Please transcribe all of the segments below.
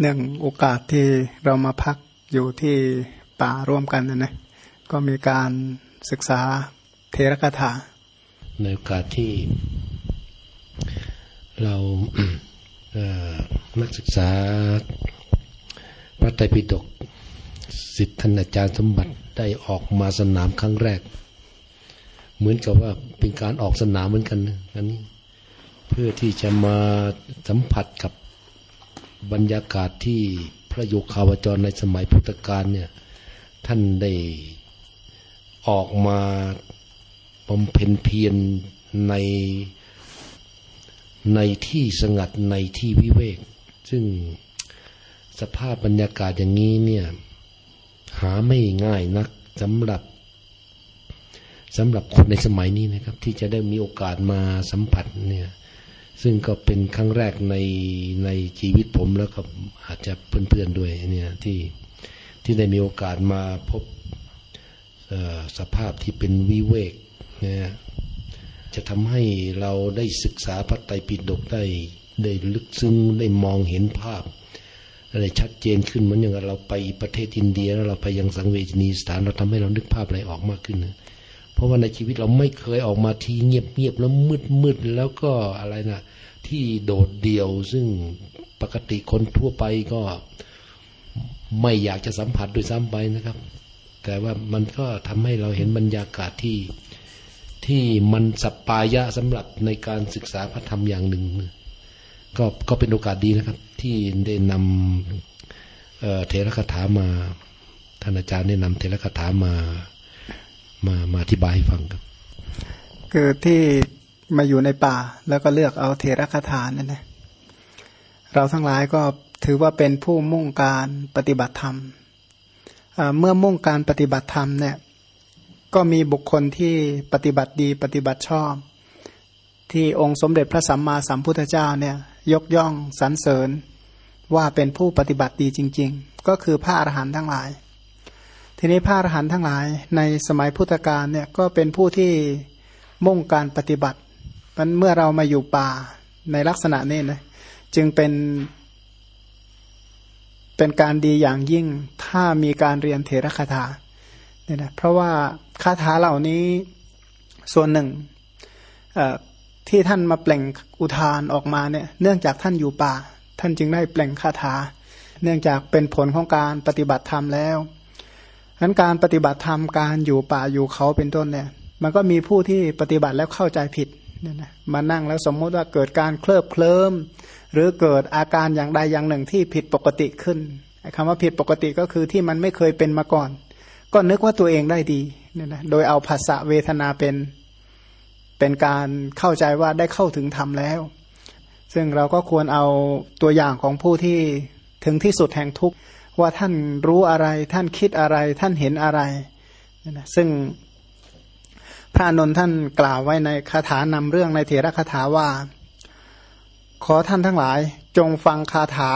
เนื่องโอกาสที่เรามาพักอยู่ที่ป่าร่วมกันนะนะก็มีการศึกษาเทระคาถาในโอกาสที่เรานักศึกษาพระไตรปิฎกสิทธิท่านอาจารย์สมบัติได้ออกมาสนามครั้งแรก เหมือนกับว่าเป็นการออกสนามเหมือนกันอันนี้ เพื่อที่จะมาสัมผัสกับ บรรยากาศที่พระโยคาวจรในสมัยพุทธกาลเนี่ยท่านได้ออกมาบำเพ็ญเพียรในในที่สงัดในที่วิเวก ซึ่งสภาพบรรยากาศอย่างนี้เนี่ยหาไม่ง่ายนักสำหรับสำหรับคนในสมัยนี้นะครับ ที่จะได้มีโอกาสมาสัมผัสเนี่ย ซึ่งก็เป็นครั้งแรกในในชีวิตผมแล้วก็อาจจะเพื่อนๆด้วยเนี่ยที่ที่ได้มีโอกาสมาพบสภาพที่เป็นวิเวกนี่ยจะทำให้เราได้ศึกษาพระไตรปิฎกได้ได้ลึกซึ้งได้มองเห็นภาพอะไรชัดเจนขึ้นเหมือนอย่างเราไปประเทศอินเดียแล้วเราไปยังสังเวชนีสถานเราทำให้เรานึกภาพอะไรออกมากขึ้นนะ เพราะว่าในชีวิตเราไม่เคยออกมาทีเงียบเงียบแล้วมืดมืดแล้วก็อะไรนะที่โดดเดี่ยวซึ่งปกติคนทั่วไปก็ไม่อยากจะสัมผัสด้วยซ้ำไปนะครับ แต่ว่ามันก็ทำให้เราเห็นบรรยากาศที่ที่มันสัปปายะสำหรับในการศึกษาพระธรรมอย่างหนึ่ง ก็ก็เป็นโอกาสดีนะครับ ที่ได้นำเทระคาถามาท่านอาจารย์ได้นำเทระคาถามา มามาอธิบายให้ฟังครับ คือที่มาอยู่ในป่า แล้วก็เลือกเอาเทระคาถานั่นนะเราทั้งหลายก็ถือว่าเป็นผู้มุ่งการปฏิบัติธรรม เมื่อมุ่งการปฏิบัติธรรมเนี่ยก็มีบุคคลที่ปฏิบัติดีปฏิบัติชอบ ที่องค์สมเด็จพระสัมมาสัมพุทธเจ้าเนี่ยยกย่องสรรเสริญว่าเป็นผู้ปฏิบัติดีจริง ๆ ก็คือพระอรหันต์ทั้งหลาย ทีนี้พระอรหันต์ทั้งหลายในสมัยพุทธกาลเนี่ยก็เป็นผู้ที่มุ่งการปฏิบัติมันเมื่อเรามาอยู่ป่าในลักษณะนี้นะจึงเป็น เป็นการดีอย่างยิ่งถ้ามีการเรียนเทระคาถาเนี่ยนะเพราะว่าคาถาเหล่านี้ส่วนหนึ่งที่ท่านมาเปล่งอุทานออกมาเนี่ย เนื่องจากท่านอยู่ป่า ท่านจึงได้เปล่งคาถา เนื่องจากเป็นผลของการปฏิบัติธรรมแล้ว นั้นการปฏิบัติธรรมการอยู่ป่าอยู่เขาเป็นต้นเนี่ย มันก็มีผู้ที่ปฏิบัติแล้วเข้าใจผิดเนี่ยนะมานั่งแล้วสมมุติว่าเกิดการเคลิบเคลิ้มหรือเกิดอาการอย่างใดอย่างหนึ่งที่ผิดปกติขึ้นคำว่าผิดปกติก็คือที่มันไม่เคยเป็นมาก่อน ก็นึกว่าตัวเองได้ดีเนี่ยนะโดยเอาภาษาเวทนาเป็นเป็นการเข้าใจว่าได้เข้าถึงธรรมแล้ว ซึ่งเราก็ควรเอาตัวอย่างของผู้ที่ถึงที่สุดแห่งทุกข์ ว่าท่านรู้อะไร ท่านคิดอะไร ท่านเห็นอะไรนะซึ่งพระนนท์ท่านกล่าวไว้ในคาถานำเรื่องในเถระคาถาว่า ขอท่านทั้งหลายจงฟังคาถา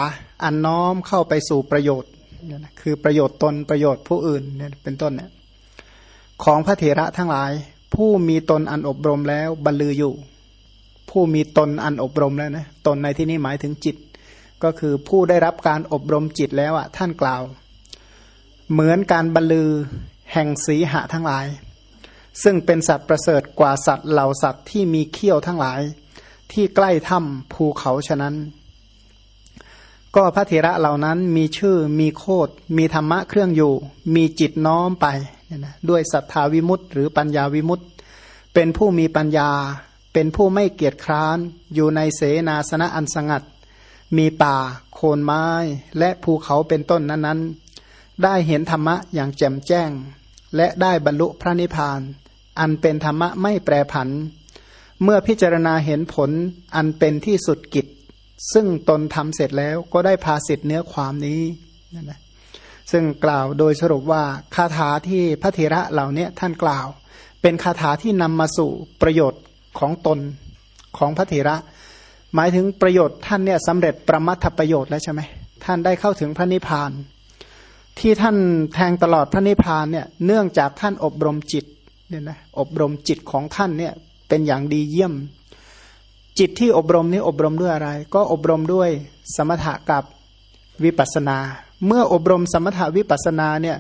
อันน้อมเข้าไปสู่ประโยชน์คือประโยชน์ตนประโยชน์ผู้อื่นเนี่ยเป็นต้นเนี่ยของพระเถระทั้งหลาย ผู้มีตนอันอบรมแล้วบรรลืออยู่ ผู้มีตนอันอบรมแล้วนะตนในที่นี้หมายถึงจิต ก็คือผู้ได้รับการอบรมจิตแล้วอะท่านกล่าว เหมือนการบรรลือแห่งสีหะทั้งหลาย ซึ่งเป็นสัตว์ประเสริฐกว่าสัตว์เหล่าสัตว์ที่มีเขี้ยวทั้งหลาย ที่ใกล้ถ้ำภูเขาฉะนั้น ก็พระเถระเหล่านั้นมีชื่อมีโคดมีธรรมะเครื่องอยู่ มีจิตน้อมไปด้วยศรัทธาวิมุตต์หรือปัญญาวิมุตต์เป็นผู้มีปัญญา เป็นผู้ไม่เกียจคร้าน อยู่ในเสนาสนะอันสงัด มีป่า โคนไม้ และภูเขาเป็นต้นนั้นๆ ได้เห็นธรรมะอย่างแจ่มแจ้ง และได้บรรลุพระนิพพาน อันเป็นธรรมะไม่แปรผัน เมื่อพิจารณาเห็นผลอันเป็นที่สุดกิจ ซึ่งตนทำเสร็จแล้วก็ได้พาสิทธิเนื้อความนี้นั่นแหละซึ่งกล่าวโดยสรุปว่าคาถาที่พระเถระเหล่านี้ท่านกล่าว เป็นคาถาที่นำมาสู่ประโยชน์ของตนของพระเถระ หมายถึงประโยชน์ท่านเนี่ยสำเร็จประมัตถประโยชน์แล้วใช่ไหมท่านได้เข้าถึงพระนิพพาน ที่ท่านแทงตลอดพระนิพพานเนี่ยเนื่องจากท่านอบรมจิตเนี่ยนะอบรมจิตของท่านเนี่ยเป็นอย่างดีเยี่ยม จิตที่อบรมนี้อบรมด้วยอะไร ก็อบรมด้วยสมถะกับวิปัสนา เมื่ออบรมสมถาวิปัสนาเนี่ย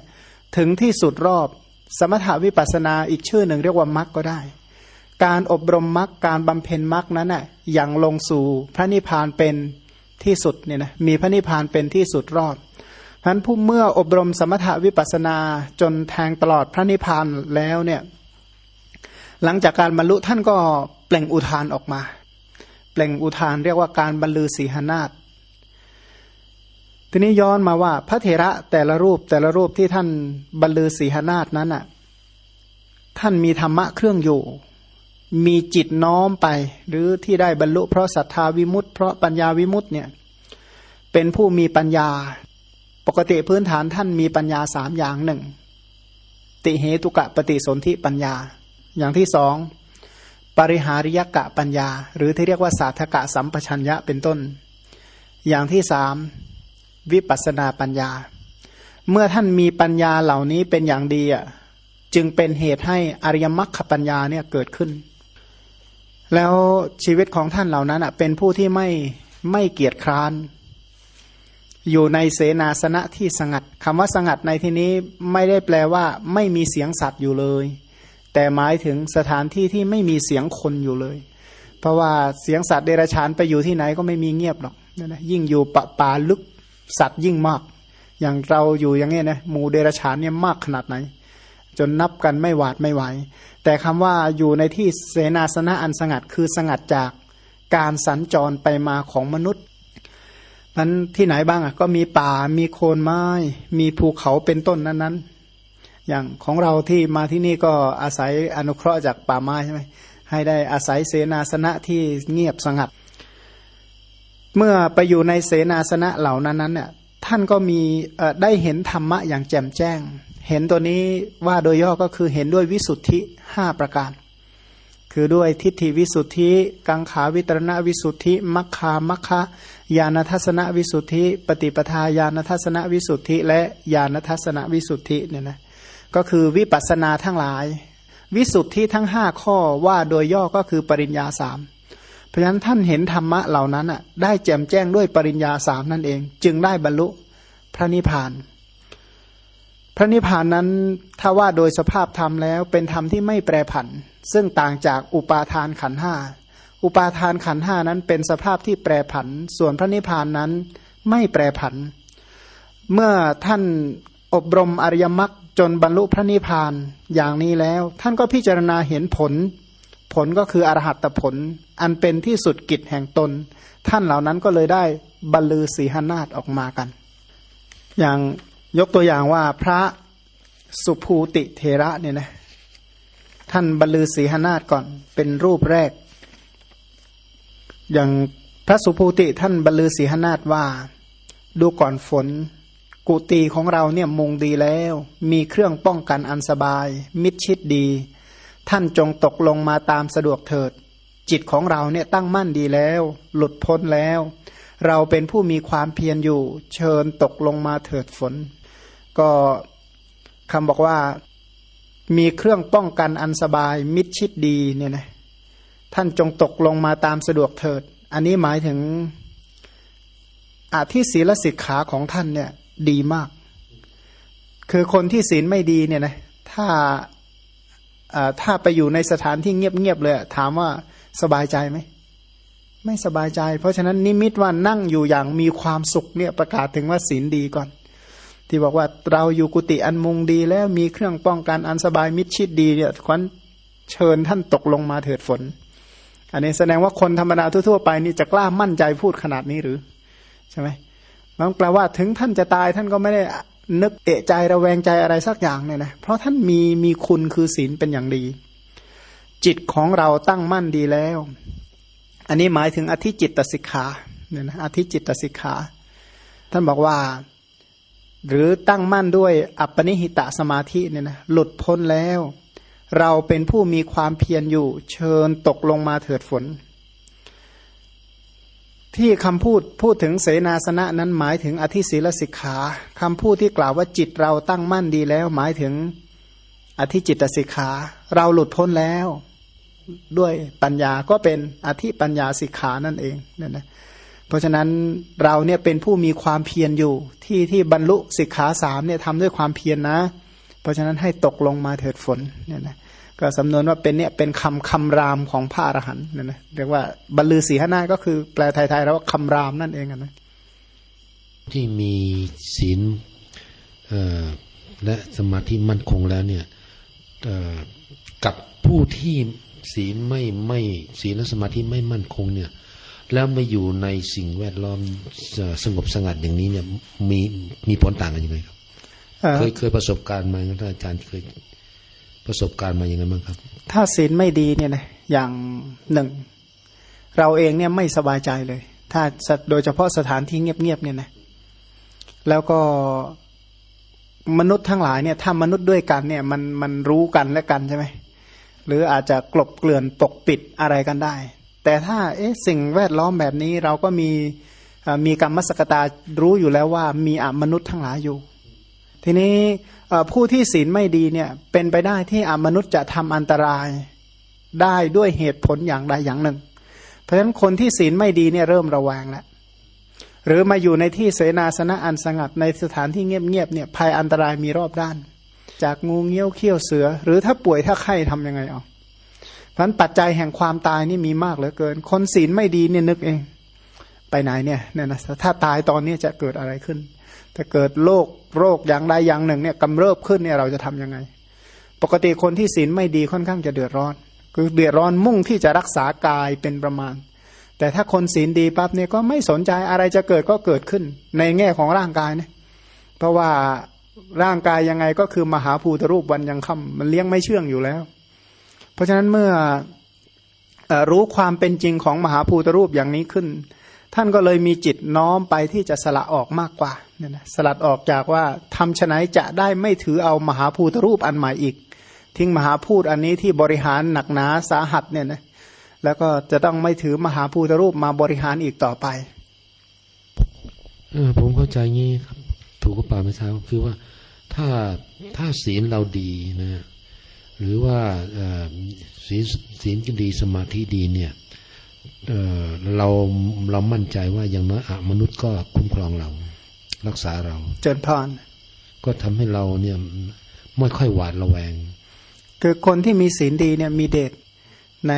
ถึงที่สุดรอบ สมถาวิปัสนาอีกชื่อหนึ่งเรียกว่ามรรคก็ได้ การอบรมมรรคการบำเพ็ญมรรคนั้นน่ะยังลงสู่พระนิพพานเป็นที่สุดเนี่ยนะมีพระนิพพานเป็นที่สุดรอบฉะนั้นผู้เมื่ออบรมสมถวิปัสนาจนแทงตลอดพระนิพพานแล้วเนี่ยหลังจากการบรรลุท่านก็เปล่งอุทานออกมา เปล่งอุทานเรียกว่าการบรรลือสีหนาฏทีนี้ย้อนมาว่าพระเถระแต่ละรูปแต่ละรูปที่ท่านบรรลือสีหนาฏนั้นอะท่านมีธรรมะเครื่องอยู่ มีจิตน้อมไป หรือที่ได้บรรลุเพราะศรัทธาวิมุตต์เพราะปัญญาวิมุตต์เนี่ยเป็นผู้มีปัญญา ปกติพื้นฐานท่านมีปัญญาสามอย่างหนึ่งติเหตุกะปฏิสนธิปัญญา อย่างที่สองปริหาริยกะปัญญา หรือที่เรียกว่าสาธกะสัมปชัญญะเป็นต้น อย่างที่สามวิปัสนาปัญญา เมื่อท่านมีปัญญาเหล่านี้เป็นอย่างดีอะจึงเป็นเหตุให้อริยมรรคปัญญาเนี่ยเกิดขึ้น แล้วชีวิตของท่านเหล่านั้นเป็นผู้ที่ไม่ไม่เกียจคร้าน อยู่ในเสนาสนะที่สงัดคำว่าสงัดในที่นี้ไม่ได้แปลว่า ไม่มีเสียงสัตว์อยู่เลย แต่หมายถึงสถานที่ที่ไม่มีเสียงคนอยู่เลย เพราะว่าเสียงสัตว์เดรัจฉานไปอยู่ที่ไหนก็ไม่มีเงียบหรอกนะยิ่งอยู่ปะป่าลึกสัตว์ยิ่งมาก อย่างเราอยู่อย่างนี้นะหมูเดรัจฉานเนี่ยมากขนาดไหน จนนับกันไม่หวาดไม่ไหว แต่คำว่าอยู่ในที่เสนาสนะอันสงัดคือสงัดจากการสัญจรไปมาของมนุษย์นั้นที่ไหนบ้างอะก็มีป่ามีโคนไม้ มีภูเขาเป็นต้นนั้นๆ อย่างของเราที่มาที่นี่ก็อาศัยอนุเคราะห์จากป่าไม้ใช่ไหมให้ได้อาศัยเสนาสนะที่เงียบสงัด เมื่อไปอยู่ในเสนาสนะเหล่านั้นนั้นเนี่ย ท่านก็มีได้เห็นธรรมะอย่างแจ่มแจ้ง เห็นตัวนี้ว่าโดยย่อก็คือเห็นด้วยวิสุทธิห้าประการ คือด้วยทิฏฐิวิสุทธิ กังขาวิตรณวิสุทธิ มัคคามัคคะญาณทัศนวิสุทธิ ปฏิปทาญาณทัศนวิสุทธิ และญาณทัศนวิสุทธิเนี่ยนะก็คือวิปัสนาทั้งหลาย วิสุทธิทั้งห้าข้อว่าโดยย่อก็คือปริญญาสาม เพราะฉะนั้นท่านเห็นธรรมะเหล่านั้นอะได้แจ่มแจ้งด้วยปริญญาสามนั่นเอง จึงได้บรรลุพระนิพพาน พระนิพพานนั้นถ้าว่าโดยสภาพธรรมแล้วเป็นธรรมที่ไม่แปรผัน ซึ่งต่างจากอุปาทานขันห้าอุปาทานขันห้านั้นเป็นสภาพที่แปรผัน ส่วนพระนิพพานนั้นไม่แปรผัน เมื่อท่านอบรมอริยมรรคจนบรรลุพระนิพพานอย่างนี้แล้ว ท่านก็พิจารณาเห็นผล ผลก็คืออรหัตผล อันเป็นที่สุดกิจแห่งตน ท่านเหล่านั้นก็เลยได้บรรลือสีหนาฏออกมากัน อย่างยกตัวอย่างว่าพระสุภูติเทระเนี่ยนะท่านบรรลือสีหนาฏก่อนเป็นรูปแรก อย่างพระสุภูติท่านบรรลือสีหนาฏว่า ดูก่อนฝนกุฏิของเราเนี่ยมุงดีแล้ว มีเครื่องป้องกันอันสบาย มิดชิดดี ท่านจงตกลงมาตามสะดวกเถิด จิตของเราเนี่ยตั้งมั่นดีแล้ว หลุดพ้นแล้ว เราเป็นผู้มีความเพียรอยู่ เชิญตกลงมาเถิดฝน ก็คำบอกว่า มีเครื่องป้องกันอันสบายมิดชิดดีเนี่ยนะท่านจงตกลงมาตามสะดวกเถิด อันนี้หมายถึงอาที่ศีลสิกขาของท่านเนี่ยดีมาก คือคนที่ศีลไม่ดีเนี่ยนะถ้า ถ้าไปอยู่ในสถานที่เงียบๆเลยถามว่าสบายใจไหมไม่สบายใจ เพราะฉะนั้นนิมิตว่านั่งอยู่อย่างมีความสุขเนี่ยประกาศถึงว่าศีลดีก่อน ที่บอกว่าเราอยู่กุฏิอันมุงดีแล้วมีเครื่องป้องกันอันสบายมิดชิดดีเนี่ยควันเชิญท่านตกลงมาเถิดฝน อันนี้แสดงว่าคนธรรมดาทั่วๆไปนี่จะกล้ามั่นใจพูดขนาดนี้หรือ ใช่ไหมมันแปลว่าถึงท่านจะตายท่านก็ไม่ได้ นึกเอะใจระแวงใจอะไรสักอย่างเนี่ยนะเพราะท่านมีมีคุณคือศีลเป็นอย่างดี จิตของเราตั้งมั่นดีแล้ว อันนี้หมายถึงอธิจิตตสิกขาเนี่ยนะอธิจิตตสิกขาท่านบอกว่า หรือตั้งมั่นด้วยอัปปนิหิตะสมาธิเนี่ยนะหลุดพ้นแล้ว เราเป็นผู้มีความเพียรอยู่ เชิญตกลงมาเถิดฝน ที่คำพูดพูดถึงเสนาสนะนั้นหมายถึงอธิศีลสิกขาคำพูดที่กล่าวว่าจิตเราตั้งมั่นดีแล้ว หมายถึงอธิจิตสิกขา เราหลุดพ้นแล้ว ด้วยปัญญาก็เป็นอธิปัญญาสิกขานั่นเองเนี่ยนะเพราะฉะนั้นเราเนี่ยเป็นผู้มีความเพียรอยู่ ที่ที่บรรลุสิกขาสามเนี่ยทำด้วยความเพียรนนะ เพราะฉะนั้นให้ตกลงมาเถิดฝนเนี่ยนะ ก็สำนวนว่าเป็นเนี่ยเป็นคำคำรามของพระอรหันต์เนี่ยนะเรียกว่าบรรลือสีหน้าก็คือแปลไทยๆแล้วว่าคำรามนั่นเองนะที่มีศีลและสมาธิมั่นคงแล้วเนี่ยกับผู้ที่ศีลไม่ไม่ศีลและสมาธิไม่มั่นคงเนี่ย แล้วมาอยู่ในสิ่งแวดล้อมสงบสงัดอย่างนี้เนี่ยมีมีผลต่างกันยังไงครับเคยเคยประสบการณ์มาท่านอาจารย์เคย ประสบการณ์มาอย่างไงบ้างครับ ถ้าศีลไม่ดีเนี่ยนะอย่างหนึ่ง เราเองเนี่ยไม่สบายใจเลย ถ้าโดยเฉพาะสถานที่เงียบๆเนี่ยนะแล้วก็มนุษย์ทั้งหลายเนี่ยถ้ามนุษย์ด้วยกันเนี่ยมันมันรู้กันและกันใช่ไหมหรืออาจจะกลบเกลื่อนปกปิดอะไรกันได้ แต่ถ้าเอ๊ะสิ่งแวดล้อมแบบนี้เราก็มีมีกรรมสกตารู้อยู่แล้วว่ามีอมนุษย์ทั้งหลายอยู่ ทีนี้ผู้ที่ศีลไม่ดีเนี่ยเป็นไปได้ที่อมนุษย์จะทำอันตรายได้ด้วยเหตุผลอย่างใดอย่างหนึ่ง เพราะฉะนั้นคนที่ศีลไม่ดีเนี่ยเริ่มระแวงแล้วหรือมาอยู่ในที่เสนาสนะอันสงัดในสถานที่เงียบๆเนี่ยภัยอันตรายมีรอบด้าน จากงูเงี้ยวเขี้ยวเสือ หรือถ้าป่วยถ้าไข้ทํำยังไงเอาเพราะปัจจัยแห่งความตายนี่มีมากเหลือเกิน คนศีลไม่ดีเนี่ยนึกเอง ไปไหนเนี่ยเนี่ยนะถ้าตายตอนนี้จะเกิดอะไรขึ้น ถ้าเกิดโรคโรคอย่างใดอย่างหนึ่งเนี่ยกำเริบขึ้นเนี่ยเราจะทํำยังไง ปกติคนที่ศีลไม่ดีค่อนข้างจะเดือดร้อน คือเดือดร้อนมุ่งที่จะรักษากายเป็นประมาณ แต่ถ้าคนศีลดีปั๊บเนี่ยก็ไม่สนใจอะไรจะเกิดก็เกิดขึ้น ในแง่ของร่างกายนะเพราะว่าร่างกายยังไงก็คือมหาภูตรูปวันยังค่ำมันเลี้ยงไม่เชื่องอยู่แล้ว เพราะฉะนั้นเมื่อรู้ความเป็นจริงของมหาภูตรูปอย่างนี้ขึ้น ท่านก็เลยมีจิตน้อมไปที่จะสละออกมากกว่าเนี่ยนะสลัดออกจากว่าทำฉนัยจะได้ไม่ถือเอามหาภูตรูปอันใหม่อีก ทิ้งมหาพูดอันนี้ที่บริหารหนักหนาสาหัสเนี่ยนะแล้วก็จะต้องไม่ถือมหาภูตรูปมาบริหารอีกต่อไปเออผมเข้าใจงี้ครับ ถูกก็ป่าไม่ทราบคือว่าถ้าถ้าศีลเราดีนะ หรือว่าศีลศีลจะดีสมาธิดีเนี่ย เเราเรามั่นใจว่าอย่างน้อยอมนุษย์ก็คุ้มครองเรา รักษาเรา เจริญพรก็ทำให้เราเนี่ยไม่ค่อยหวาดระแวง คือคนที่มีศีลดีเนี่ยมีเดชใน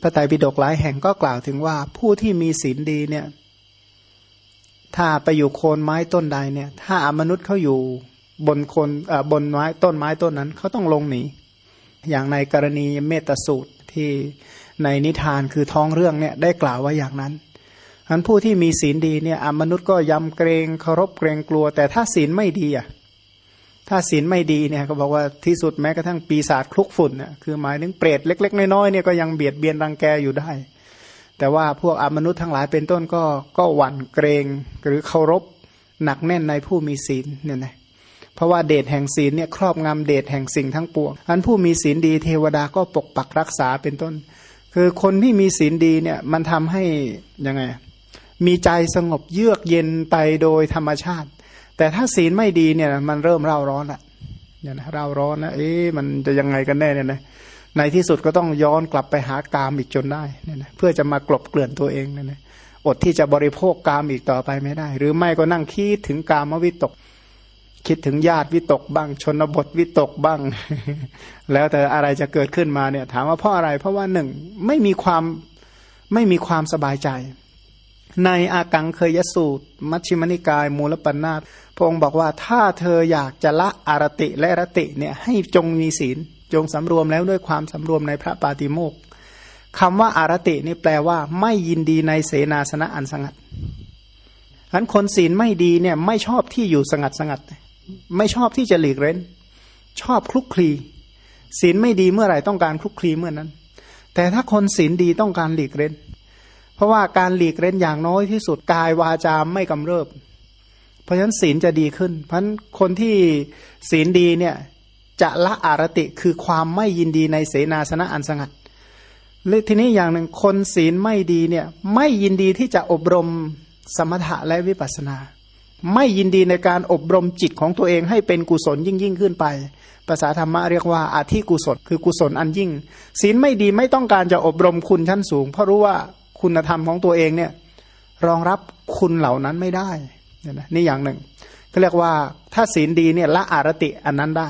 พระไตรปิฎกหลายแห่งก็กล่าวถึงว่าผู้ที่มีศีลดีเนี่ย ถ้าไปอยู่โคนไม้ต้นใดเนี่ย ถ้าอมนุษย์เขาอยู่บนโคนบนไม้ต้นไม้ต้นนั้นเขาต้องลงหนีอย่างในกรณีเมตสูตรที่ ในนิทานคือท้องเรื่องเนี่ยได้กล่าวว่าอย่างนั้นอันผู้ที่มีศีลดีเนี่ยอมนุษย์ก็ยำเกรงเคารพเกรงกลัว แต่ถ้าศีลไม่ดีอะถ้าศีลไม่ดีเนี่ยก็บอกว่าที่สุดแม้กระทั่งปีศาจคลุกฝุ่นเนี่ยคือหมายถึงเปรตเล็ก ๆ น้อยๆเนี่ยก็ยังเบียดเบียนรังแกอยู่ได้ แต่ว่าพวกอมนุษย์ทั้งหลายเป็นต้นก็ก็หวั่นเกรงหรือเคารพหนักแน่นในผู้มีศีลเนี่ยนะเพราะว่าเดชแห่งศีลเนี่ยครอบงำเดชแห่งสิ่งทั้งปวงอันผู้มีศีลดีเทวดาก็ปกปักรักษาเป็นต้น คือคนที่มีศีลดีเนี่ยมันทำให้ยังไง มีใจสงบเยือกเย็นไปโดยธรรมชาติ แต่ถ้าศีลไม่ดีเนี่ยมันเริ่มเร่าร้อนละเนี่ยนะเร่าร้อนนะเอ๊ะมันจะยังไงกันแน่เนี่ยนะในที่สุดก็ต้องย้อนกลับไปหากามอีกจนได้เนี่ยนะเพื่อจะมากลบเกลื่อนตัวเองเนี่ยนะอดที่จะบริโภคกามอีกต่อไปไม่ได้ หรือไม่ก็นั่งคิดถึงกามวิตก คิดถึงญาติวิตกบ้าง ชนบทวิตกบ้าง แล้วแต่อะไรจะเกิดขึ้นมาเนี่ย ถามว่าเพราะอะไร เพราะว่าหนึ่งไม่มีความไม่มีความสบายใจ ในอากังเคยยสูตร มัชฌิมนิกาย มูลปัญนาตระองค์บอกว่าถ้าเธออยากจะละอารติและรติเนี่ยให้จงมีศีล จงสำรวมแล้วด้วยความสำรวมในพระปาติโมกคำว่าอารตินี่แปลว่า ไม่ยินดีในเสนาสนะอันสงัดฉะนั้นคนศีลไม่ดีเนี่ยไม่ชอบที่อยู่สงัดสงัด ไม่ชอบที่จะหลีกเร้น ชอบคลุกคลีศีลไม่ดีเมื่อไหร่ต้องการคลุกคลีเมื่อนั้น แต่ถ้าคนศีลดีต้องการหลีกเร้น เพราะว่าการหลีกเร้นอย่างน้อยที่สุดกายวาจาไม่กำเริบ เพราะฉะนั้นศีลจะดีขึ้น เพราะฉะนั้นคนที่ศีลดีเนี่ยจะละอารติคือความไม่ยินดีในเสนาสนะอันสงัดทีนี้อย่างหนึ่งคนศีลไม่ดีเนี่ยไม่ยินดีที่จะอบรมสมถะและวิปัสนา ไม่ยินดีในการอบรมจิตของตัวเองให้เป็นกุศลยิ่งยิ่งขึ้นไป ภาษาธรรมะเรียกว่าอาธิกุศล คือกุศลอันยิ่ง ศีลไม่ดีไม่ต้องการจะอบรมคุณชั้นสูง เพราะรู้ว่าคุณธรรมของตัวเองเนี่ยรองรับคุณเหล่านั้นไม่ได้เนี่ยนะนี่อย่างหนึ่งก็เรียกว่าถ้าศีลดีเนี่ยละอารติอันนั้นได้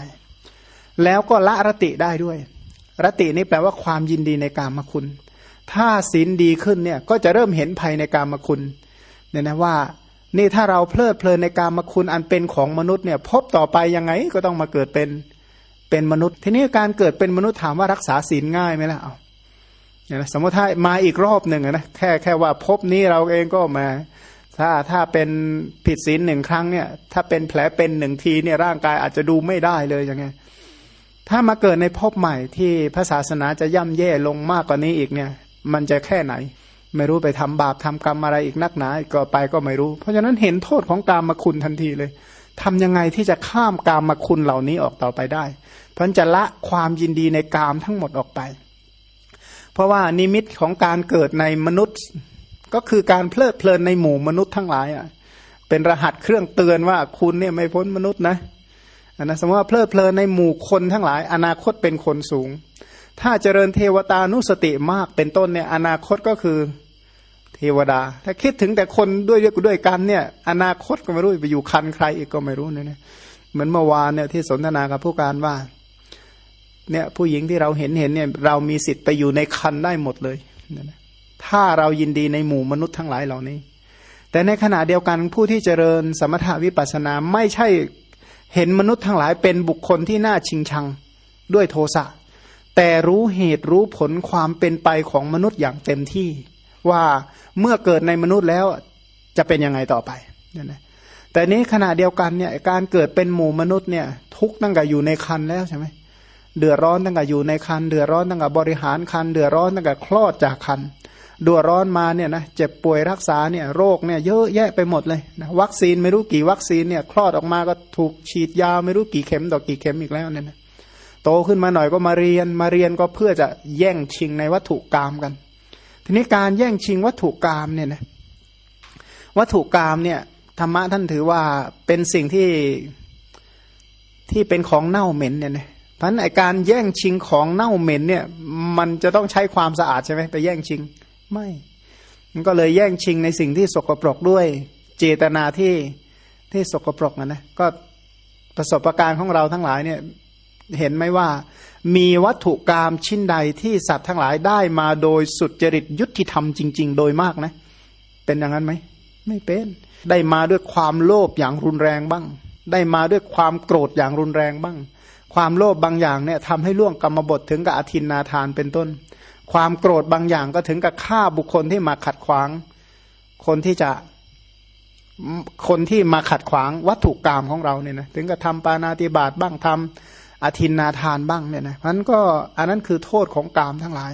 แล้วก็ละรติได้ด้วย รตินี่แปลว่าความยินดีในกามคุณ ถ้าศีลดีขึ้นเนี่ยก็จะเริ่มเห็นภัยในกามคุณเนี่ยนะว่า นี่ถ้าเราเพลิดเพลินในการมาคุณอันเป็นของมนุษย์เนี่ย พบต่อไปยังไงก็ต้องมาเกิดเป็นเป็นมนุษย์ ทีนี้การเกิดเป็นมนุษย์ถามว่ารักษาศีลง่ายไหมล่ะเอาสมมติถ้ามาอีกรอบหนึ่งนะแค่แค่ว่าพบนี้เราเองก็มา ถ้าถ้าเป็นผิดศีลหนึ่งครั้งเนี่ย ถ้าเป็นแผลเป็นหนึ่งทีเนี่ยร่างกายอาจจะดูไม่ได้เลยยังไงถ้ามาเกิดในภพใหม่ที่พระศาสนาจะย่ำแย่ลงมากกว่านี้อีกเนี่ย มันจะแค่ไหน ไม่รู้ไปทำบาปทำกรรมอะไรอีกนักหนาก็ไปก็ไม่รู้ เพราะฉะนั้นเห็นโทษของกรรมมาคุณทันทีเลยทำยังไงที่จะข้ามกรรมมาคุณเหล่านี้ออกต่อไปได้ เพราะจะละความยินดีในกามทั้งหมดออกไป เพราะว่านิมิตของการเกิดในมนุษย์ ก็คือการเพลิดเพลินในหมู่มนุษย์ทั้งหลายอะเป็นรหัสเครื่องเตือนว่าคุณเนี่ยไม่พ้นมนุษย์นะนะสมมติว่าเพลิดเพลินในหมู่คนทั้งหลาย อนาคตเป็นคนสูง ถ้าเจริญเทวตานุสติมากเป็นต้นเนี่ยอนาคตก็คือเทวดา ถ้าคิดถึงแต่คนด้วยด้วยกันเนี่ย อนาคตก็ไม่รู้ไปอยู่คันใครอีกก็ไม่รู้เนี่ยเหมือนเมื่อวานเนี่ยที่สนทนากับผู้การว่า เนี่ยผู้หญิงที่เราเห็นเห็นเนี่ยเรามีสิทธิ์ไปอยู่ในคันได้หมดเลยถ้าเรายินดีในหมู่มนุษย์ทั้งหลายเหล่านี้ แต่ในขณะเดียวกันผู้ที่เจริญสมถาวิปัสนาไม่ใช่เห็นมนุษย์ทั้งหลายเป็นบุคคลที่น่าชิงชังด้วยโทสะ แต่รู้เหตุรู้ผลความเป็นไปของมนุษย์อย่างเต็มที่ ว่าเมื่อเกิดในมนุษย์แล้วจะเป็นยังไงต่อไปนี่ยนะแต่นี้ขณะเดียวกันเนี่ยการเกิดเป็นหมู่มนุษย์เนี่ย ทุกตั้งแต่อยู่ในคันแล้วใช่ไหมเดือดร้อนตั้งแต่อยู่ในคันเดือดร้อนตั้งแต่บริหารคันเดือดร้อนตั้งแต่คลอดจากคันดือดร้อนมาเนี่ยนะเจ็บป่วยรักษาเนี่ยโรคเนี่ยเยอะแยะไปหมดเลยนะวัคซีนไม่รู้กี่วัคซีนเนี่ยคลอดออกมาก็ถูกฉีดยาไม่รู้กี่เข็มต่อกี่เข็มอีกแล้วเนี่ยนะ โตขึ้นมาหน่อยก็มาเรียนมาเรียนก็เพื่อจะแย่งชิงในวัตถุกรรมกัน ทีนี้การแย่งชิงวัตถุกรรมเนี่ยนะวัตถุกรรมเนี่ยธรรมะท่านถือว่าเป็นสิ่งที่ที่เป็นของเน่าเหม็นเนี่ยนะเพราะนั้นการแย่งชิงของเน่าเหม็นเนี่ย มันจะต้องใช้ความสะอาดใช่ไหมไปแย่งชิง ไม่ มันก็เลยแย่งชิงในสิ่งที่สกปรกด้วย เจตนาที่ที่สกปรกนะนะก็ประสบการณ์ของเราทั้งหลายเนี่ย เห็นไหมว่า มีวัตถุกรรมชิ้นใดที่สัตว์ทั้งหลายได้มาโดยสุดจริตยุติธรรมจริง ๆ โดยมากนะ เป็นอย่างนั้นไหมไม่เป็น ได้มาด้วยความโลภอย่างรุนแรงบ้าง ได้มาด้วยความโกรธอย่างรุนแรงบ้าง ความโลภบางอย่างเนี่ยทำให้ล่วงกรรมบทถึงกับอธินนาทานเป็นต้น ความโกรธบางอย่างก็ถึงกับฆ่าบุคคลที่มาขัดขวาง คนที่จะคนที่มาขัดขวางวัตถุกรรมของเราเนี่ยนะถึงกับทำปานาติบาตบ้างทำ อธินนาทานบ้างเนี่ยนะเพราะนั้นก็อันนั้นคือโทษของกรรมทั้งหลาย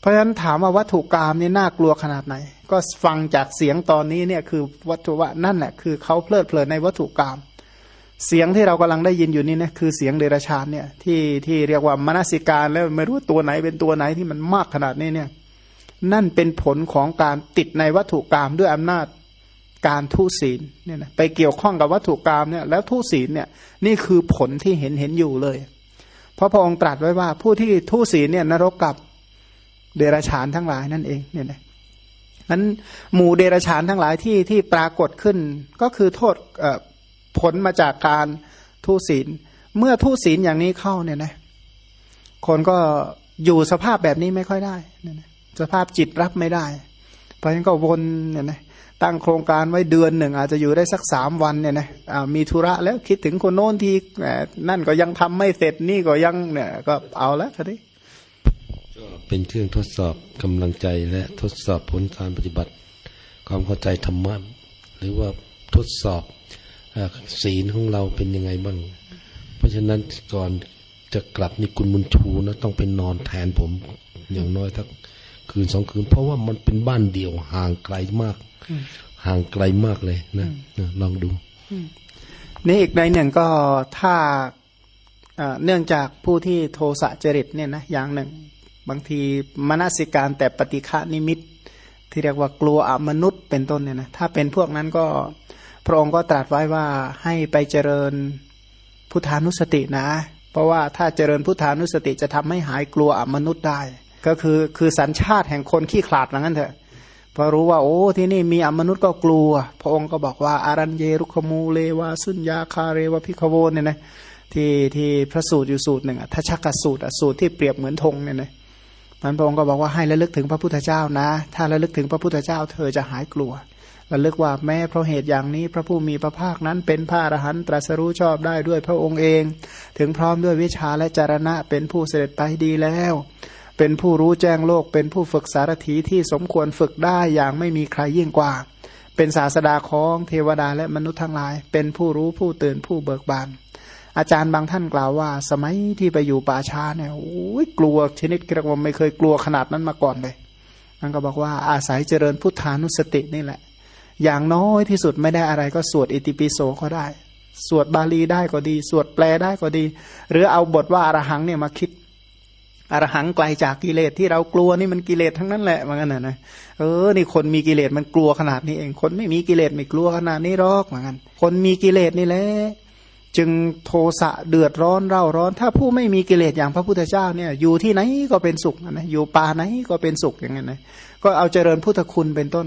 เพราะฉะนั้นถามว่าวัตถุกรรมนี่น่ากลัวขนาดไหน ก็ฟังจากเสียงตอนนี้เนี่ยคือวัตถุว่านั่นแหละคือเขาเพลิดเพลินในวัตถุกรรมเสียงที่เรากำลังได้ยินอยู่นี่นะคือเสียงเดรัจฉานเนี่ยที่ที่เรียกว่ามนสิการแล้วไม่รู้ตัวไหนเป็นตัวไหนที่มันมากขนาดนี้เนี่ยนั่นเป็นผลของการติดในวัตถุกรรมด้วยอำนาจ การทุศีลเนี่ยนะไปเกี่ยวข้องกับวัตถุกรรมเนี่ยแล้วทุศีลเนี่ยนี่คือผลที่เห็นเห็นอยู่เลย เพราะพระองค์ตรัสไว้ว่าผู้ที่ทุศีลเนี่ยนรกกับเดรัจฉานทั้งหลายนั่นเองเนี่ยนะนั้นหมู่เดรัจฉานทั้งหลายที่ที่ปรากฏขึ้นก็คือโทษผลมาจากการทุศีล เมื่อทุศีลอย่างนี้เข้าเนี่ยนะคนก็อยู่สภาพแบบนี้ไม่ค่อยได้นะสภาพจิตรับไม่ได้ เพราะฉะนั้นก็วนเนี่ยนะ ตั้งโครงการไว้เดือนหนึ่ง อาจจะอยู่ได้สักสามวันเนี่ยนะมีธุระแล้วคิดถึงคนโน้นทีนั่นก็ยังทำไม่เสร็จนี่ก็ยังเนี่ยก็เอาแล้วทีนี้ก็เป็นเครื่องทดสอบกำลังใจและทดสอบผลการปฏิบัติ ความเข้าใจธรรมะหรือว่าทดสอบศีลของเราเป็นยังไงบ้าง เพราะฉะนั้นก่อนจะกลับนี่คุณมุนชูนะต้องไปนอนแทนผมอย่างน้อยทักคืนสองคืน เพราะว่ามันเป็นบ้านเดี่ยวห่างไกลมาก ห่างไกลมากเลยนะลองดูนี่อีกในหนึ่งก็ถ้าเนื่องจากผู้ที่โทสะจริตเนี่ยนะอย่างหนึ่ง บางทีมนสิการแต่ปฏิฆานิมิต ที่เรียกว่ากลัวอมนุษย์เป็นต้นเนี่ยนะถ้าเป็นพวกนั้นก็พระองค์ก็ตรัสไว้ว่าให้ไปเจริญพุทธานุสตินะ เพราะว่าถ้าเจริญพุทธานุสติจะทำให้หายกลัวอมนุษย์ได้ ก็คือคือสัญชาติแห่งคนขี้ขลาดนั้นเถอะ พอรู้ว่าโอ้ที่นี่มีอมนุษย์ก็กลัว พระองค์ก็บอกว่าอารันเยรุขมูเลวาสุญญาคาเรวพิคโวเนี่ยนะที่ที่พระสูตรอยู่สูตรหนึ่งอะทัชกสูตรอะสูตรที่เปรียบเหมือนธงเนี่ยนะมันพระองค์ก็บอกว่าให้ระลึกถึงพระพุทธเจ้านะ ถ้าระลึกถึงพระพุทธเจ้า เธอจะหายกลัวระลึกว่าแม้เพราะเหตุอย่างนี้ พระผู้มีพระภาคนั้นเป็นพระอรหันตรัสรู้ชอบได้ด้วยพระองค์เอง ถึงพร้อมด้วยวิชาและจารณะเป็นผู้เสด็จไปดีแล้ว เป็นผู้รู้แจ้งโลก เป็นผู้ฝึกสารถีที่สมควรฝึกได้อย่างไม่มีใครยิ่งกว่า เป็นศาสดาของเทวดาและมนุษย์ทั้งหลาย เป็นผู้รู้ผู้ตื่นผู้เบิกบาน อาจารย์บางท่านกล่าวว่า สมัยที่ไปอยู่ป่าช้าเนี่ยโอ้ยกลัวชนิดกระว่าไม่เคยกลัวขนาดนั้นมาก่อนเลยนั่นก็บอกว่าอาศัยเจริญพุทธานุสตินี่แหละ อย่างน้อยที่สุดไม่ได้อะไรก็สวดอิติปิโสก็ได้ สวดบาลีได้ก็ดี สวดแปลได้ก็ดี หรือเอาบทว่าอรหังเนี่ยมาคิด อรหังไกลจากกิเลสที่เรากลัวนี่มันกิเลสทั้งนั้นแหละมันกันนะนะเออนี่คนมีกิเลสมันกลัวขนาดนี้เอง คนไม่มีกิเลสไม่กลัวขนาดนี้หรอกเหมือนกันคนมีกิเลสนี่แหละจึงโทสะเดือดร้อนเร่าร้อน ถ้าผู้ไม่มีกิเลสอย่างพระพุทธเจ้าเนี่ยอยู่ที่ไหนก็เป็นสุขนะอยู่ป่าไหนก็เป็นสุขอย่างนั้นนะก็เอาเจริญพุทธคุณเป็นต้น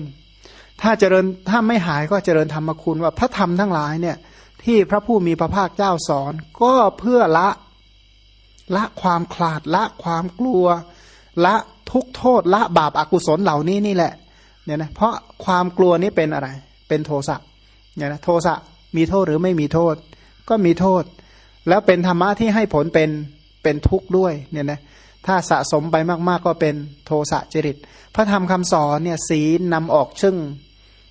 ถ้าเจริญถ้าไม่หายก็เจริญธรรมคุณว่าพระธรรมทั้งหลายเนี่ยที่พระผู้มีพระภาคเจ้าสอน ก็เพื่อละ ละความคลาดละความกลัว ละทุกโทษละบาปอากุศลเหล่านี้นี่แหละเนี่ยนะเพราะความกลัวนี้เป็นอะไร เป็นโทสะเนี่ยนะโทสะมีโทษหรือไม่มีโทษ ก็มีโทษ แล้วเป็นธรรมะที่ให้ผลเป็นเป็นทุกข์ด้วยเนี่ยนะถ้าสะสมไปมาก ๆ ก็เป็นโทสะจริต พระธรรมคำสอนเนี่ยศีลนำออกชึ่ง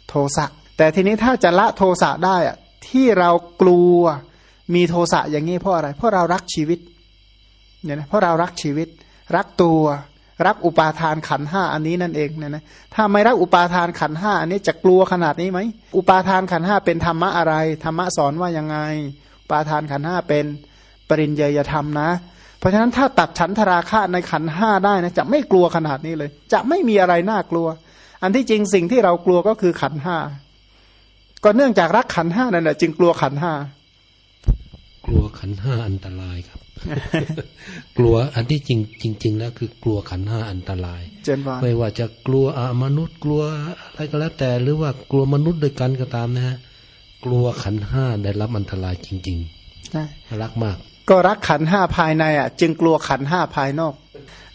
โทสะแต่ทีนี้ถ้าจะละโทสะได้อะที่เรากลัวมีโทสะอย่างนี้เพราะอะไร เพราะเรารักชีวิต เนี่ยนะเพราะเรารักชีวิต รักตัว รักอุปาทานขันห้าอันนี้นั่นเองเนี่ยนะถ้าไม่รักอุปาทานขันห้าอันนี้จะกลัวขนาดนี้ไหมอุปาทานขันห้าเป็นธรรมะอะไรธรรมะสอนว่ายังไงปาทานขันห้าเป็นปริญญยธรรมนะ เพราะฉะนั้นถ้าตัดฉันทราคะในขันห้าได้นะจะไม่กลัวขนาดนี้เลย จะไม่มีอะไรน่ากลัว อันที่จริงสิ่งที่เรากลัวก็คือขันห้าก็เนื่องจากรักขันห้านั่นแหละจึงกลัวขันห้า กลัวขันห้าอันตรายครับ กลัวอันที่จริงจริง ๆ แล้วคือกลัวขันห้าอันตรายไม่ว่าจะกลัวอมนุษย์กลัวอะไรก็แล้วแต่ หรือว่ากลัวมนุษย์ด้วยกันก็ตามนะฮะกลัวขันห้าได้รับอันตรายจริงๆใช่รักมาก ก็รักขันห้าภายในอะ จึงกลัวขันห้าภายนอก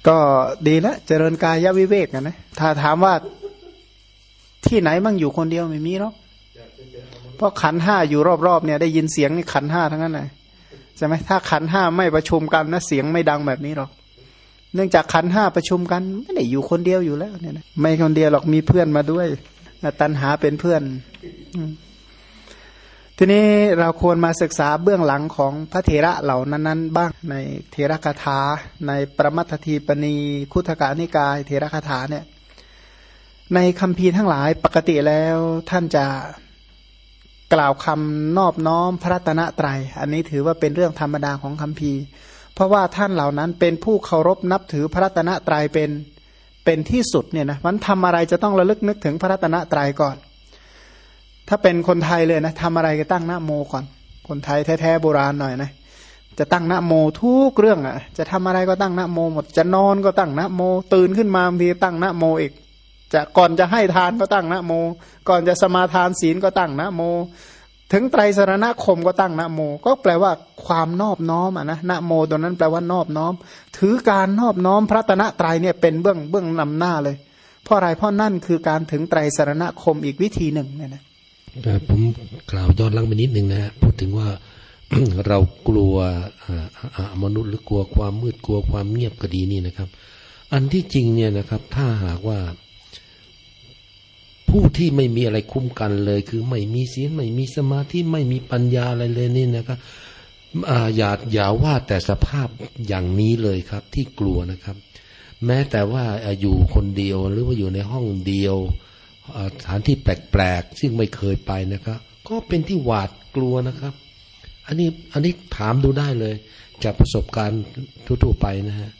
ก็ดีแล้วเจริญกายวิเวกกันนะถ้าถามว่าที่ไหนมั่งอยู่คนเดียวไม่มีหรอกเพราะขันห้าอยู่รอบๆเนี่ยได้ยินเสียงนี่ขันห้าทั้งนั้นเลย ใช่ไหมถ้าขันห้าไม่ประชุมกันนะเสียงไม่ดังแบบนี้หรอกเนื่องจากขันห้าประชุมกันไม่ได้อยู่คนเดียวอยู่แล้วเนี่ยนะไม่คนเดียวหรอกมีเพื่อนมาด้วยตันหาเป็นเพื่อนทีนี้เราควรมาศึกษาเบื้องหลังของพระเถระเหล่านั้น ๆ บ้างในเทระคาถา ในประมัททีปณีคุถกานิกายเทระคาถาเนี่ย ในคำพีทั้งหลายปกติแล้วท่านจะ กล่าวคำนอบน้อมพระตนะไตร อันนี้ถือว่าเป็นเรื่องธรรมดาของคำพีเพราะว่าท่านเหล่านั้นเป็นผู้เคารพนับถือพระตนะไตรเป็นเป็นที่สุดเนี่ยนะมันทำอะไรจะต้องระลึกนึกถึงพระตนะไตรก่อน ถ้าเป็นคนไทยเลยนะทำอะไรก็ตั้งหนะโมก่อน คนไทยแท้ๆโบราณหน่อยนะจะตั้งนะโมทุกเรื่องอะ จะทำอะไรก็ตั้งนะโมหมด จะนอนก็ตั้งนะโม ตื่นขึ้นมาบางทีตั้งนะโมอีก จะก่อนจะให้ทานก็ตั้งนะโม ก่อนจะสมาทานศีลก็ตั้งนะโม ถึงไตรสรณคมก็ตั้งนะโม ก็แปลว่าความนอบน้อมอะนะนะโมตัวนั้นแปลว่านอบน้อม ถือการนอบน้อมพระตนะไตรเนี่ยเป็นเบื้องเบื้องนำหน้าเลย เพราะอะไรเพราะนั่นคือการถึงไตรสรณคมอีกวิธีหนึ่งเนี่ยนะผมกล่าวย้อนลังไปนิดหนึ่งนะฮะพูดถึงว่าเรากลัวมนุษย์หรือกลัวความมืดกลัวความเงียบก็ดีนี่นะครับ อันที่จริงเนี่ยนะครับ ถ้าหากว่า ผู้ที่ไม่มีอะไรคุ้มกันเลย คือไม่มีศีลไม่มีสมาธิไม่มีปัญญาอะไรเลยนี่นะครับอย่าอย่าว่าแต่สภาพอย่างนี้เลยครับ ที่กลัวนะครับ แม้แต่ว่าอยู่คนเดียวหรือว่าอยู่ในห้องเดียวสถานที่แปลกๆซึ่งไม่เคยไปนะครับ ก็เป็นที่หวาดกลัวนะครับ อันนี้อันนี้ถามดูได้เลย จากประสบการณ์ทั่วๆไปนะฮะ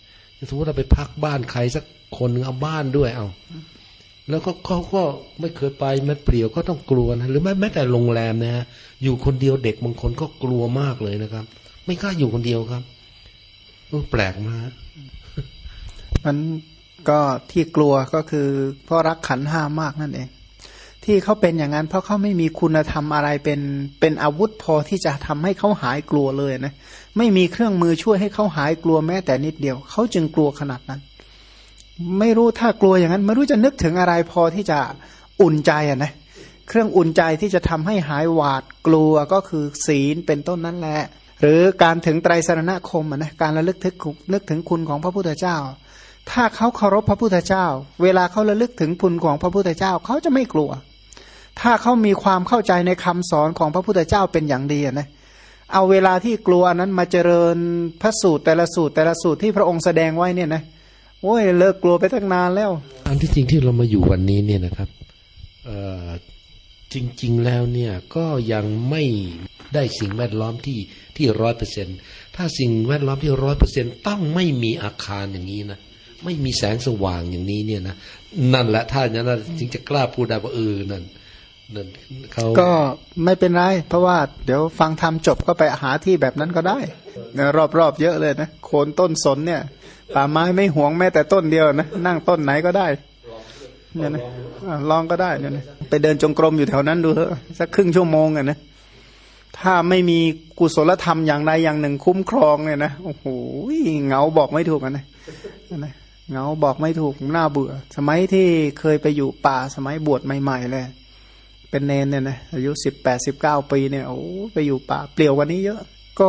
สมมติเราไปพักบ้านใครสักคนเอาบ้านด้วยเอา แล้วก็เขาก็ไม่เคยไปมันเปลี่ยวก็ต้องกลัวนะหรือแม้แม้แต่โรงแรมนะฮะอยู่คนเดียวเด็กบางคนก็กลัวมากเลยนะครับ ไม่กล้าอยู่คนเดียวครับแปลกมากมันก็ที่กลัวก็คือเพราะรักขันห้ามากนั่นเอง ที่เขาเป็นอย่างนั้น เพราะเขาไม่มีคุณธรรมอะไรเป็นเป็นอาวุธพอที่จะทำให้เขาหายกลัวเลยนะ ไม่มีเครื่องมือช่วยให้เขาหายกลัวแม้แต่นิดเดียวเขาจึงกลัวขนาดนั้น ไม่รู้ถ้ากลัวอย่างนั้น ไม่รู้จะนึกถึงอะไรพอที่จะอุ่นใจอะนะเครื่องอุ่นใจที่จะทำให้หายหวาดกลัวก็คือศีลเป็นต้นนั้นแหละ หรือการถึงไตรสรณคมนะการระลึกถึงนึกถึงคุณของพระพุทธเจ้า ถ้าเขาเคารพพระพุทธเจ้า เวลาเขาระลึกถึงคุณของพระพุทธเจ้าเขาจะไม่กลัว ถ้าเขามีความเข้าใจในคำสอนของพระพุทธเจ้าเป็นอย่างดีนะเอาเวลาที่กลัวนั้นมาเจริญพระสูตรแต่ละสูตรแต่ละสูตรที่พระองค์แสดงไว้เนี่ยนะ โอ้ยเลิกกลัวไปตั้งนานแล้ว อันที่จริงที่เรามาอยู่วันนี้เนี่ยนะครับจริง ๆ แล้วเนี่ยก็ยังไม่ได้สิ่งแวดล้อมที่ที่ร้อยเปอร์เซ็นถ้าสิ่งแวดล้อมที่ร้อยเปอร์เซ็นต้องไม่มีอาคารอย่างนี้นะไม่มีแสงสว่างอย่างนี้เนี่ยนะนั่นแหละถ้าอย่างนั้นจึงจะกล้าพูดได้ว่าเออนั่นนั่นเขาก็ไม่เป็นไร เพราะว่าเดี๋ยวฟังทำจบก็ไปหาที่แบบนั้นก็ได้รอบๆเยอะเลยนะโคนต้นสนเนี่ย ป่าไม้ไม่หวงแม้แต่ต้นเดียวนะนั่งต้นไหนก็ได้เนี่ยนะลองก็ได้เนี่ยนะไปเดินจงกรมอยู่แถวนั้นดูเถอะสักครึ่งชั่วโมงอะนะถ้าไม่มีกุศลธรรมอย่างใดอย่างหนึ่งคุ้มครองเนี่ยนะโอ้โหเงาบอกไม่ถูกนะนะเงาบอกไม่ถูกน่าเบื่อ สมัยที่เคยไปอยู่ป่าสมัยบวชใหม่ ๆ เลย เป็นเนนเนี่ยนะอายุสิบแปดสิบเก้าปีเนี่ยโอ้ไปอยู่ป่าเปลี่ยวกวันนี้เยอะ ก็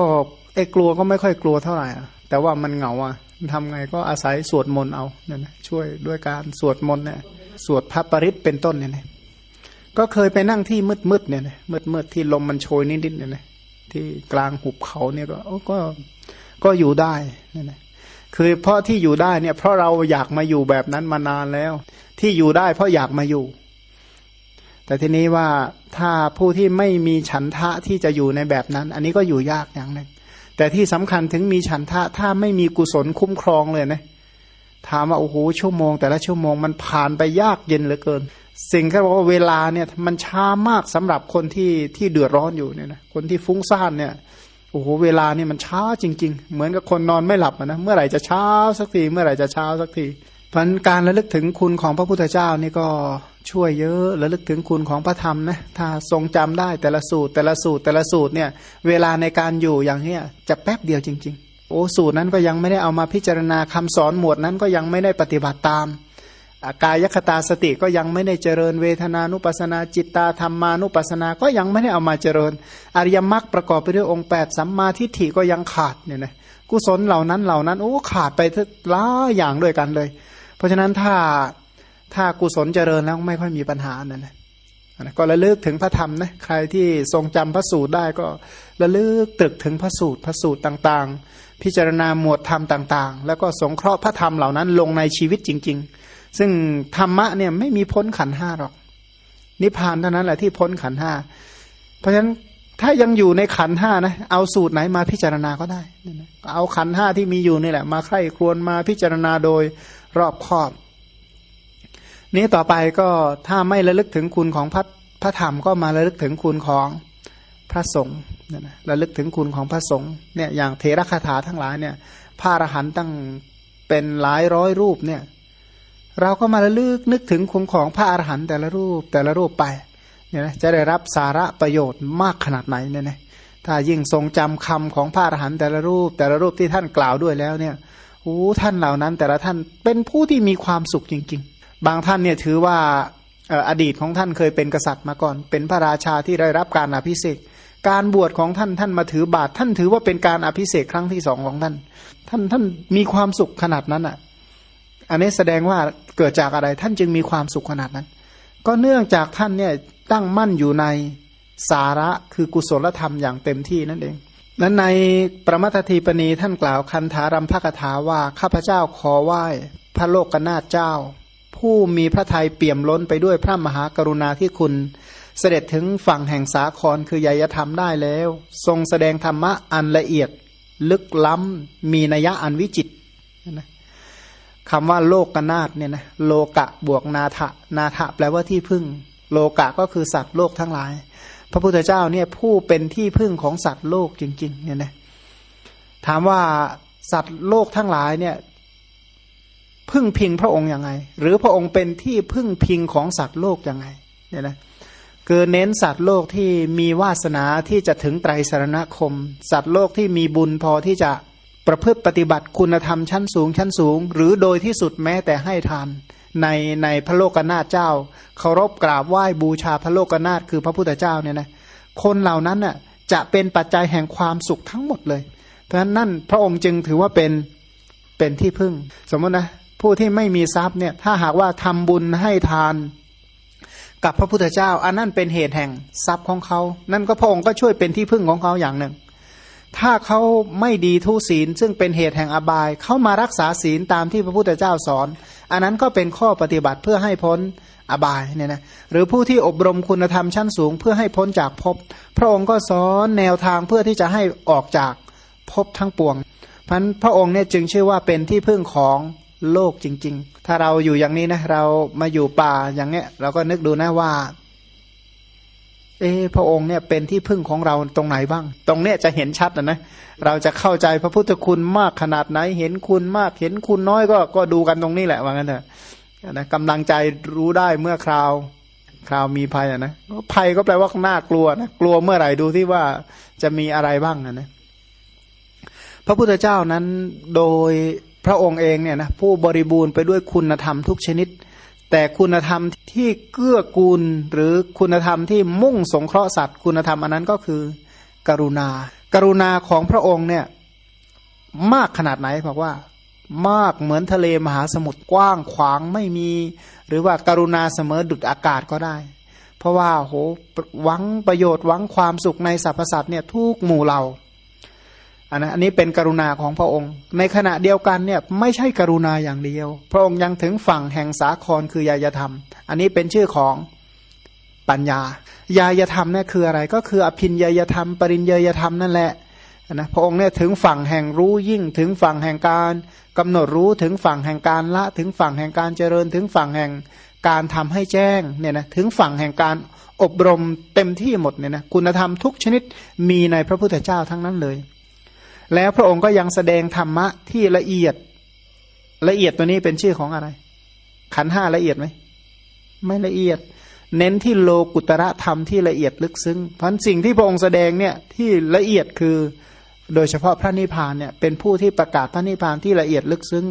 ไอ้กลัวก็ไม่ค่อยกลัวเท่าไหร่แต่ว่ามันเหงาอะ ทำไงก็อาศัยสวดมนต์เอาเนี่ยนะช่วยด้วยการสวดมนต์เนี่ยสวดพระปริศเป็นต้นเนี่ยนะก็เคยไปนั่งที่มืดมืดเนี่ยนะมืดมืดที่ลมมันโชยนิดๆเนี่ยนะที่กลางหุบเขาเนี่ยก็ก็ก็อยู่ได้เนี่ยนะคือเพราะที่อยู่ได้เนี่ย เพราะเราอยากมาอยู่แบบนั้นมานานแล้ว ที่อยู่ได้เพราะอยากมาอยู่ แต่ทีนี้ว่าถ้าผู้ที่ไม่มีฉันทะที่จะอยู่ในแบบนั้น อันนี้ก็อยู่ยากอย่างหนึ่ง แต่ที่สำคัญถึงมีฉันทะถ้าไม่มีกุศลคุ้มครองเลยนะถามว่าโอ้โหชั่วโมง แต่ละชั่วโมงมันผ่านไปยากเย็นเหลือเกิน สิ่งที่บอกว่าเวลาเนี่ยมันช้ามากสำหรับคนที่ที่เดือดร้อนอยู่เนี่ยนะคนที่ฟุ้งซ่านเนี่ยโอ้โหเวลาเนี่ยมันช้าจริง ๆ เหมือนกับคนนอนไม่หลับนะเมื่อไหร่จะเช้าสักที เมื่อไหร่จะเช้าสักที พันการระลึกถึงคุณของพระพุทธเจ้านี่ก็ช่วยเยอะระลึกถึงคุณของพระธรรมนะถ้าทรงจำได้แต่ละสูตร แต่ละสูตรแต่ละสูตรเนี่ย เวลาในการอยู่อย่างเนี้ยจะแป๊บเดียวจริง ๆ โอ้สูตรนั้นก็ยังไม่ได้เอามาพิจารณาคำสอนหมวดนั้นก็ยังไม่ได้ปฏิบัติตามกายคตาสติก็ยังไม่ได้เจริญเวทนานุปัสนาจิตตาธรรมานุปัสนาก็ยังไม่ได้เอามาเจริญ อริยมรรคประกอบไปด้วยองค์ 8 สัมมาทิฏฐิก็ยังขาดเนี่ยนะกุศลเหล่านั้นเหล่านั้นโอ้ขาดไปหลายอย่างด้วยกันเลย เพราะฉะนั้นถ้าถ้ากุศลเจริญแล้วไม่ค่อยมีปัญหานั่นนะก็ระลึกถึงพระธรรมนะใครที่ทรงจำพระสูตรได้ก็ระลึกตึกถึงพระสูตรพระสูตรต่างๆ พิจารณาหมวดธรรมต่างๆ แล้วก็สงเคราะห์พระธรรมเหล่านั้นลงในชีวิตจริง ๆ ซึ่งธรรมะเนี่ยไม่มีพ้นขันห้าหรอก นิพพานเท่านั้นแหละที่พ้นขันห้าเพราะฉะนั้นถ้ายังอยู่ในขันห้านะเอาสูตรไหนมาพิจารณาก็ได้เอาขันห้าที่มีอยู่นี่แหละ มาใคร่ครวญมาพิจารณาโดย รอบคอบ นี้ต่อไปก็ถ้าไม่ระลึกถึงคุณของพระพระธรรมก็มาระลึกถึงคุณของพระสงฆ์เนี่ยนะระลึกถึงคุณของพระสงฆ์เนี่ยอย่างเทระคาถาทั้งหลายเนี่ยพระอรหันต์ตั้งเป็นหลายร้อยรูปเนี่ยเราก็มาระลึกนึกถึงคุณของพระอรหันต์แต่ละรูปแต่ละรูปไปเนี่ยนะจะได้รับสาระประโยชน์มากขนาดไหนเนี่ยนะถ้ายิ่งทรงจำคำของพระอรหันต์แต่ละรูปแต่ละรูปที่ท่านกล่าวด้วยแล้วเนี่ย โอ้ท่านเหล่านั้น แต่ละท่านเป็นผู้ที่มีความสุขจริง ๆ บางท่านเนี่ยถือว่าอดีตของท่านเคยเป็นกษัตริย์มาก่อน เป็นพระราชาที่ได้รับการอภิเษกการบวชของท่านท่านมาถือบาตรท่านถือว่าเป็นการอภิเษกครั้งที่สองของท่าน ท่านท่านมีความสุขขนาดนั้นอะ อันนี้แสดงว่าเกิดจากอะไรท่านจึงมีความสุขขนาดนั้น ก็เนื่องจากท่านเนี่ยตั้งมั่นอยู่ในสาระคือกุศลธรรมอย่างเต็มที่นั่นเอง นั้นในประมัททีปณีท่านกล่าวคันธารัมภกถาว่าข้าพเจ้าขอไหว้ พระโลกนาถเจ้า ผู้มีพระทัยเปี่ยมล้นไปด้วยพระมหากรุณาที่คุณ เสด็จถึงฝั่งแห่งสาครคือยยธรรมได้แล้ว ทรงแสดงธรรมะอันละเอียด ลึกล้ำมีนัยะอันวิจิตนะคำว่าโลกกนาตเนี่ยนะโลกะบวกนาทะนาทะแปลว่าที่พึ่ง โลกะก็คือสัตว์โลกทั้งหลาย พระพุทธเจ้าเนี่ยผู้เป็นที่พึ่งของสัตว์โลกจริง ๆ เนี่ยนะถามว่าสัตว์โลกทั้งหลายเนี่ย พึ่งพิงพระองค์ยังไง หรือพระองค์เป็นที่พึ่งพิงของสัตว์โลกยังไง เนี่ยนะคือเน้นสัตว์โลกที่มีวาสนาที่จะถึงไตรสรณคม สัตว์โลกที่มีบุญพอที่จะประพฤติปฏิบัติคุณธรรมชั้นสูงชั้นสูง หรือโดยที่สุดแม้แต่ให้ทาน ในในพระโลกนาถเจ้าเคารพกราบไหว้บูชาพระโลกนาถคือพระพุทธเจ้าเนี่ยนะคนเหล่านั้นน่ะจะเป็นปัจจัยแห่งความสุขทั้งหมดเลย เพราะฉะนั้นนั่นพระองค์จึงถือว่าเป็นเป็นที่พึ่ง สมมตินะผู้ที่ไม่มีทรัพย์เนี่ยถ้าหากว่าทำบุญให้ทานกับพระพุทธเจ้า อันนั้นเป็นเหตุแห่งทรัพย์ของเขา นั่นก็พระองค์ก็ช่วยเป็นที่พึ่งของเขาอย่างหนึ่ง ถ้าเขาไม่ดีทุศีลซึ่งเป็นเหตุแห่งอบาย เขามารักษาศีลตามที่พระพุทธเจ้าสอน อันนั้นก็เป็นข้อปฏิบัติเพื่อให้พ้นอบายเนี่ยนะหรือผู้ที่อบรมคุณธรรมชั้นสูง เพื่อให้พ้นจากภพพระองค์ก็สอนแนวทางเพื่อที่จะให้ออกจากภพทั้งปวงพันพระองค์เนี่ยจึงชื่อว่าเป็นที่พึ่งของโลกจริง ๆ ถ้าเราอยู่อย่างนี้นะเรามาอยู่ป่าอย่างเงี้ยเราก็นึกดูนะว่า เออพระองค์เนี่ยเป็นที่พึ่งของเราตรงไหนบ้าง ตรงเนี้ยจะเห็นชัดนะนะ เราจะเข้าใจพระพุทธคุณมากขนาดไหน เห็นคุณมากเห็นคุณน้อยก็ก็ดูกันตรงนี้แหละว่างั้นเถอะนะกำลังใจรู้ได้เมื่อคราว คราวมีภัยนะภัยก็แปลว่าน่ากลัวนะกลัวเมื่อไหร่ดูที่ว่าจะมีอะไรบ้างนะพระพุทธเจ้านั้นโดยพระองค์เองเนี่ยนะผู้บริบูรณ์ไปด้วยคุณธรรมทุกชนิด แต่คุณธรรมที่เกื้อกูลหรือคุณธรรมที่มุ่งสงเคราะห์สัตว์ คุณธรรมอันนั้นก็คือ กรุณา กรุณาของพระองค์เนี่ยมากขนาดไหนบอกว่า มากเหมือนทะเลมหาสมุทรกว้างขวางไม่มี หรือว่าการุณาเสมอดุดอากาศก็ได้ เพราะว่าโหหวังประโยชน์หวังความสุขในสรรพสัตว์เนี่ยทุกหมู่เรา อันนี้เป็นกรุณาของพระองค์ ในขณะเดียวกันเนี่ยไม่ใช่กรุณาอย่างเดียว พระองค์ยังถึงฝั่งแห่งสาครคือยายธรรม อันนี้เป็นชื่อของปัญญา ยายธรรมเนี่ยคืออะไรก็คืออภินยายธรรม ปริญญยธรรมนั่นแหละนะพระองค์เนี่ยถึงฝั่งแห่งรู้ยิ่งถึงฝั่งแห่งการกำหนดรู้ถึงฝั่งแห่งการละถึงฝั่งแห่งการเจริญถึงฝั่งแห่งการทำให้แจ้งเนี่ยนะถึงฝั่งแห่งการอบรมเต็มที่หมดเนี่ยนะคุณธรรมทุกชนิดมีในพระพุทธเจ้าทั้งนั้นเลย แล้วพระองค์ก็ยังแสดงธรรมะที่ละเอียด ละเอียดตัวนี้เป็นชื่อของอะไร ขันห้าละเอียดไหมไม่ละเอียด เน้นที่โลกุตระธรรมที่ละเอียดลึกซึ้งเพราะสิ่งที่พระองค์แสดงเนี่ยที่ละเอียดคือโดยเฉพาะพระนิพพานเนี่ยเป็นผู้ที่ประกาศพระนิพพานที่ละเอียดลึกซึ้ง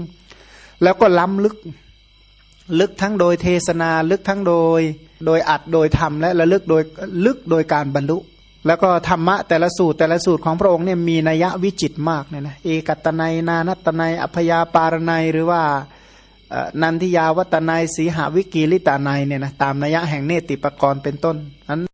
แล้วก็ล้ำลึกลึกทั้งโดยเทศนาลึกทั้งโดย โดยอัดโดยทำและระลึกโดยลึกโดยการบรรลุ แล้วก็ธรรมะแต่ละสูตรแต่ละสูตรของพระองค์เนี่ยมีนัยวิจิตมากเนี่ยนะเอกัตนัยนานัตนัยอัพยาปารนัยหรือว่านันทิยาวัตนัยสีหาวิกีลิตานัยเนี่ยนะตามนัยแห่งเนติปกรณ์เป็นต้นนั้น